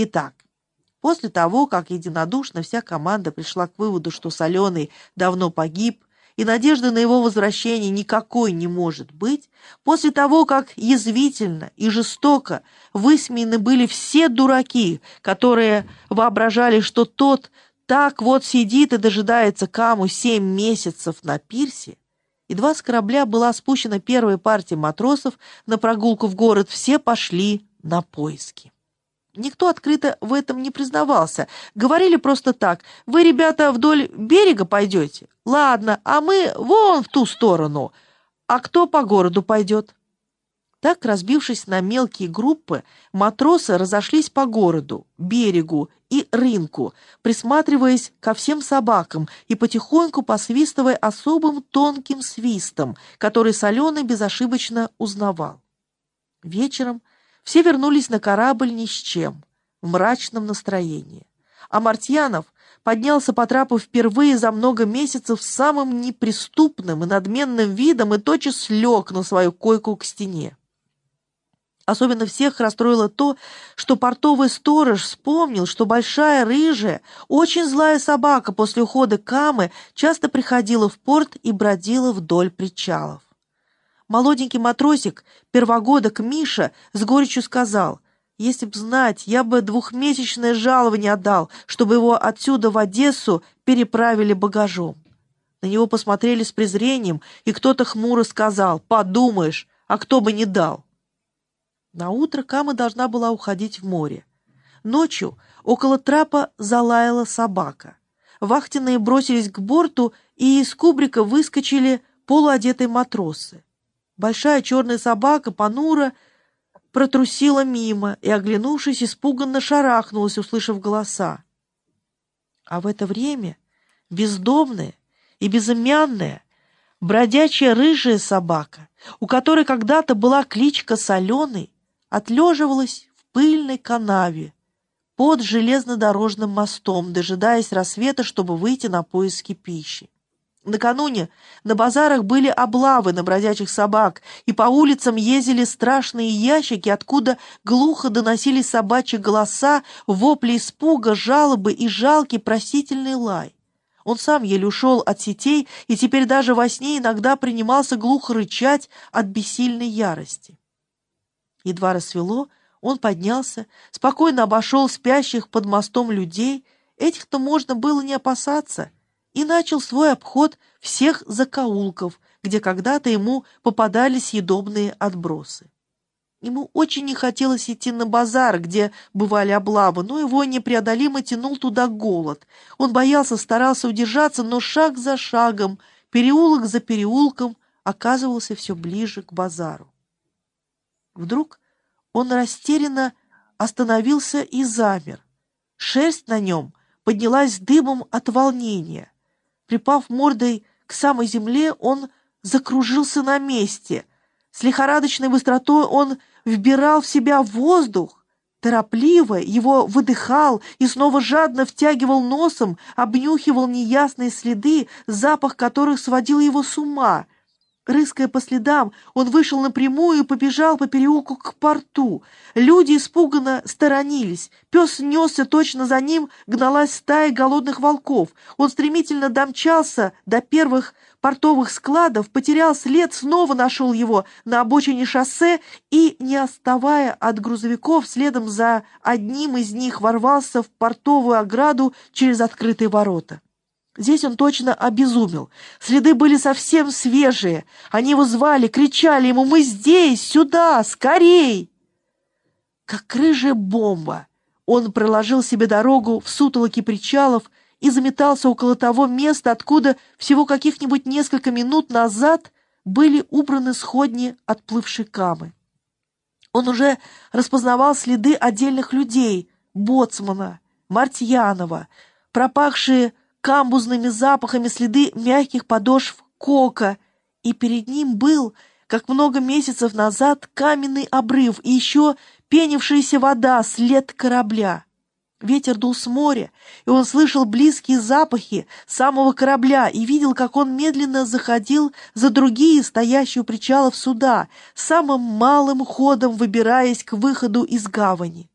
Итак, после того, как единодушно вся команда пришла к выводу, что Соленый давно погиб, и надежды на его возвращение никакой не может быть, после того, как язвительно и жестоко высмеяны были все дураки, которые воображали, что тот так вот сидит и дожидается Каму семь месяцев на пирсе, едва с корабля была спущена первая партия матросов на прогулку в город, все пошли на поиски. Никто открыто в этом не признавался. Говорили просто так. «Вы, ребята, вдоль берега пойдете? Ладно, а мы вон в ту сторону. А кто по городу пойдет?» Так, разбившись на мелкие группы, матросы разошлись по городу, берегу и рынку, присматриваясь ко всем собакам и потихоньку посвистывая особым тонким свистом, который Соленый безошибочно узнавал. Вечером все вернулись на корабль ни с чем, в мрачном настроении. А Мартьянов поднялся по трапу впервые за много месяцев с самым неприступным и надменным видом и тотчас лег на свою койку к стене. Особенно всех расстроило то, что портовый сторож вспомнил, что большая рыжая, очень злая собака после ухода Камы часто приходила в порт и бродила вдоль причалов. Молоденький матросик, первогодок Миша, с горечью сказал, «Если б знать, я бы двухмесячное жалование отдал, чтобы его отсюда в Одессу переправили багажом». На него посмотрели с презрением, и кто-то хмуро сказал, «Подумаешь, а кто бы не дал». На утро Кама должна была уходить в море. Ночью около трапа залаяла собака. Вахтенные бросились к борту, и из кубрика выскочили полуодетые матросы. Большая черная собака, понура, протрусила мимо и, оглянувшись, испуганно шарахнулась, услышав голоса. А в это время бездомная и безымянная, бродячая рыжая собака, у которой когда-то была кличка Соленый, отлеживалась в пыльной канаве под железнодорожным мостом, дожидаясь рассвета, чтобы выйти на поиски пищи. Накануне на базарах были облавы на бродячих собак, и по улицам ездили страшные ящики, откуда глухо доносились собачьи голоса, вопли испуга, жалобы и жалкий просительный лай. Он сам еле ушел от сетей и теперь даже во сне иногда принимался глухо рычать от бессильной ярости. Едва рассвело, он поднялся, спокойно обошел спящих под мостом людей, этих-то можно было не опасаться — и начал свой обход всех закоулков, где когда-то ему попадались съедобные отбросы. Ему очень не хотелось идти на базар, где бывали облавы, но его непреодолимо тянул туда голод. Он боялся, старался удержаться, но шаг за шагом, переулок за переулком оказывался все ближе к базару. Вдруг он растерянно остановился и замер. Шерсть на нем поднялась дымом от волнения. Припав мордой к самой земле, он закружился на месте. С лихорадочной быстротой он вбирал в себя воздух, торопливо его выдыхал и снова жадно втягивал носом, обнюхивал неясные следы, запах которых сводил его с ума — Рыская по следам, он вышел напрямую и побежал по переулку к порту. Люди испуганно сторонились. Пес несся точно за ним, гналась стая голодных волков. Он стремительно домчался до первых портовых складов, потерял след, снова нашел его на обочине шоссе и, не отставая от грузовиков, следом за одним из них ворвался в портовую ограду через открытые ворота. Здесь он точно обезумел. Следы были совсем свежие. Они его звали, кричали ему «Мы здесь! Сюда! Скорей!» Как рыжая бомба, он проложил себе дорогу в сутолоке причалов и заметался около того места, откуда всего каких-нибудь несколько минут назад были убраны сходни отплывшей камы. Он уже распознавал следы отдельных людей, Боцмана, Мартьянова, пропахшие камбузными запахами следы мягких подошв кока, и перед ним был, как много месяцев назад, каменный обрыв и еще пенившаяся вода, след корабля. Ветер дул с моря, и он слышал близкие запахи самого корабля и видел, как он медленно заходил за другие стоящие у причалов суда, самым малым ходом выбираясь к выходу из гавани.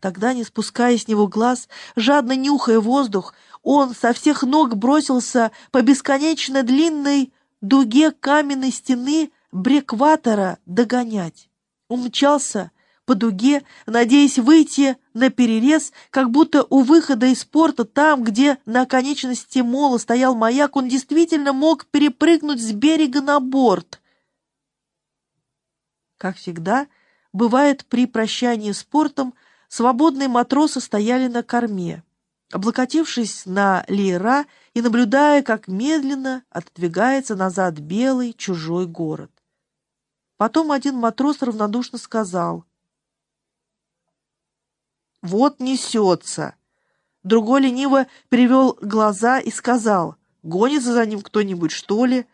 Тогда, не спуская с него глаз, жадно нюхая воздух, он со всех ног бросился по бесконечно длинной дуге каменной стены брекватора догонять. Умчался по дуге, надеясь выйти на перерез, как будто у выхода из порта, там, где на конечности мола стоял маяк, он действительно мог перепрыгнуть с берега на борт. Как всегда, бывает при прощании с портом, свободные матросы стояли на корме, облокотившись на леера и наблюдая, как медленно отодвигается назад белый чужой город. Потом один матрос равнодушно сказал «Вот несется!» Другой лениво перевел глаза и сказал «Гонится за ним кто-нибудь, что ли?»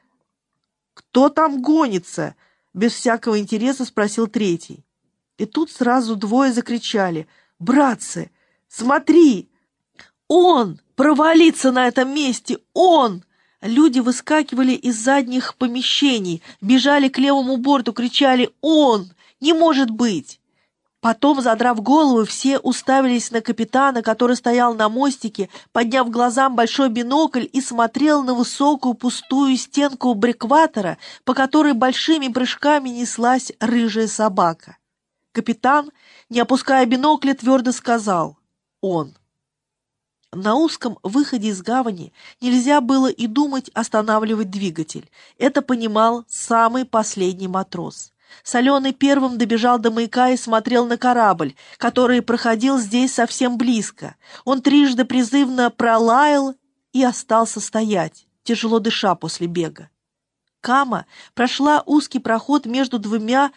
«Кто там гонится?» Без всякого интереса спросил третий. И тут сразу двое закричали. «Братцы, смотри! Он! Провалиться на этом месте! Он!» Люди выскакивали из задних помещений, бежали к левому борту, кричали «Он! Не может быть!» Потом, задрав голову, все уставились на капитана, который стоял на мостике, подняв глазам большой бинокль и смотрел на высокую пустую стенку брекватора, по которой большими прыжками неслась рыжая собака. Капитан, не опуская бинокля, твердо сказал «Он». На узком выходе из гавани нельзя было и думать останавливать двигатель. Это понимал самый последний матрос. Соленый первым добежал до маяка и смотрел на корабль, который проходил здесь совсем близко. Он трижды призывно пролаял и остался стоять, тяжело дыша после бега. Кама прошла узкий проход между двумя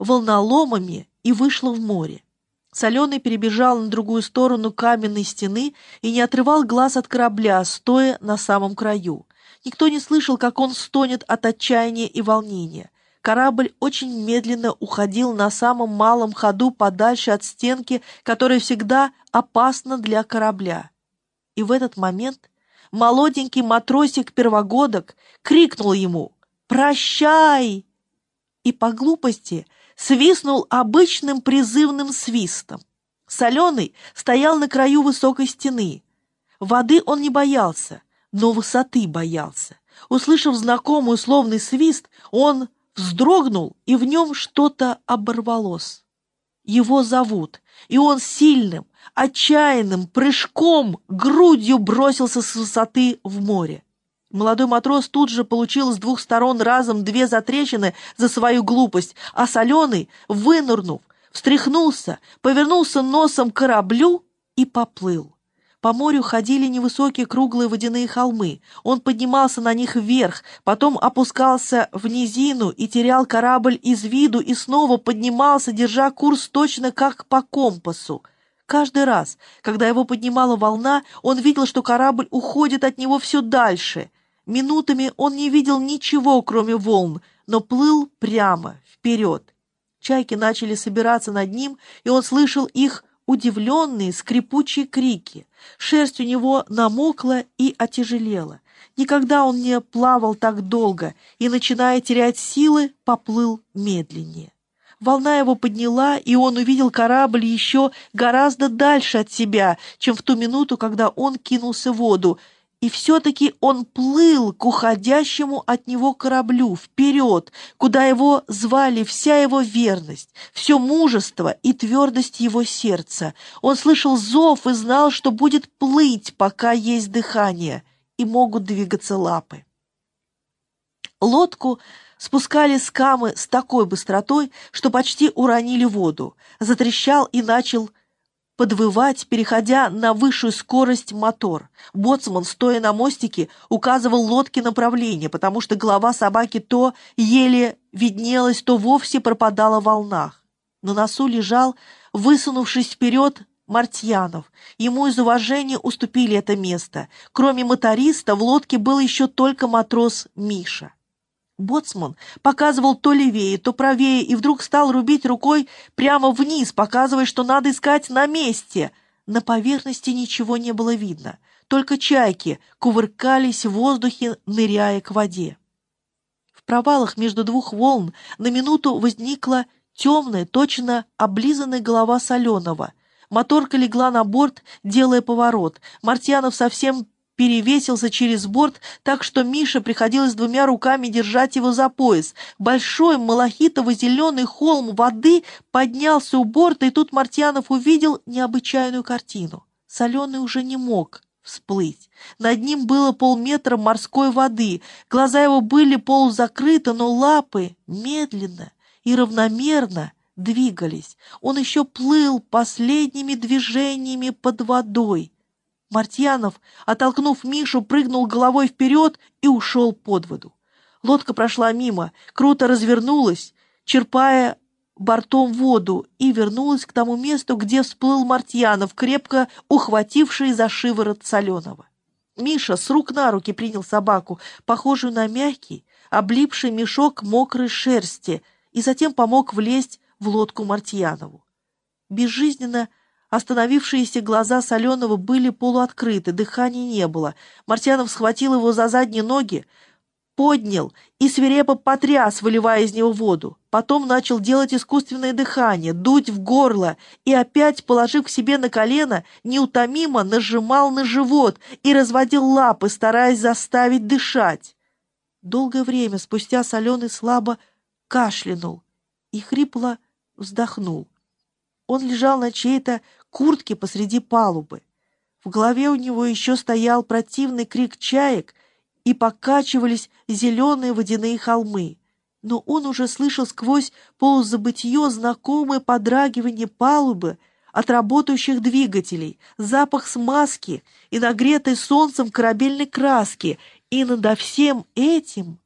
волноломами и вышла в море. Соленый перебежал на другую сторону каменной стены и не отрывал глаз от корабля, стоя на самом краю. Никто не слышал, как он стонет от отчаяния и волнения. Корабль очень медленно уходил на самом малом ходу подальше от стенки, которая всегда опасна для корабля. И в этот момент молоденький матросик-первогодок крикнул ему «Прощай!» И по глупости – свистнул обычным призывным свистом. Соленый стоял на краю высокой стены. Воды он не боялся, но высоты боялся. Услышав знакомый условный свист, он вздрогнул, и в нем что-то оборвалось. Его зовут, и он сильным, отчаянным прыжком грудью бросился с высоты в море. Молодой матрос тут же получил с двух сторон разом две затрещины за свою глупость, а соленый, вынырнув, встряхнулся, повернулся носом к кораблю и поплыл. По морю ходили невысокие круглые водяные холмы. Он поднимался на них вверх, потом опускался в низину и терял корабль из виду и снова поднимался, держа курс точно как по компасу. Каждый раз, когда его поднимала волна, он видел, что корабль уходит от него все дальше — Минутами он не видел ничего, кроме волн, но плыл прямо, вперед. Чайки начали собираться над ним, и он слышал их удивленные, скрипучие крики. Шерсть у него намокла и отяжелела. Никогда он не плавал так долго и, начиная терять силы, поплыл медленнее. Волна его подняла, и он увидел корабль еще гораздо дальше от себя, чем в ту минуту, когда он кинулся в воду, и все-таки он плыл к уходящему от него кораблю, вперед, куда его звали вся его верность, все мужество и твердость его сердца. Он слышал зов и знал, что будет плыть, пока есть дыхание, и могут двигаться лапы. Лодку спускали с камы с такой быстротой, что почти уронили воду. Затрещал и начал подвывать, переходя на высшую скорость мотор. Боцман, стоя на мостике, указывал лодке направление, потому что голова собаки то еле виднелась, то вовсе пропадала в волнах. На носу лежал, высунувшись вперед, Мартьянов. Ему из уважения уступили это место. Кроме моториста в лодке был еще только матрос Миша. Боцман показывал то левее, то правее, и вдруг стал рубить рукой прямо вниз, показывая, что надо искать на месте. На поверхности ничего не было видно, только чайки кувыркались в воздухе, ныряя к воде. В провалах между двух волн на минуту возникла темная, точно облизанная голова соленого. Моторка легла на борт, делая поворот. Мартьянов совсем перевесился через борт, так что Мише приходилось двумя руками держать его за пояс. Большой малахитово-зеленый холм воды поднялся у борта, и тут Мартьянов увидел необычайную картину. Соленый уже не мог всплыть. Над ним было полметра морской воды, глаза его были полузакрыты, но лапы медленно и равномерно двигались. Он еще плыл последними движениями под водой. Мартьянов, оттолкнув Мишу, прыгнул головой вперед и ушел под воду. Лодка прошла мимо, круто развернулась, черпая бортом воду, и вернулась к тому месту, где всплыл Мартьянов, крепко ухвативший за шиворот соленого. Миша с рук на руки принял собаку, похожую на мягкий, облипший мешок мокрой шерсти, и затем помог влезть в лодку Мартьянову. Безжизненно Остановившиеся глаза Соленого были полуоткрыты, дыхания не было. Мартьянов схватил его за задние ноги, поднял и свирепо потряс, выливая из него воду. Потом начал делать искусственное дыхание, дуть в горло и опять, положив к себе на колено, неутомимо нажимал на живот и разводил лапы, стараясь заставить дышать. Долгое время спустя Соленый слабо кашлянул и хрипло вздохнул. Он лежал на чьей-то куртке посреди палубы. В голове у него еще стоял противный крик чаек, и покачивались зеленые водяные холмы. Но он уже слышал сквозь полузабытье знакомое подрагивание палубы от работающих двигателей, запах смазки и нагретой солнцем корабельной краски, и надо всем этим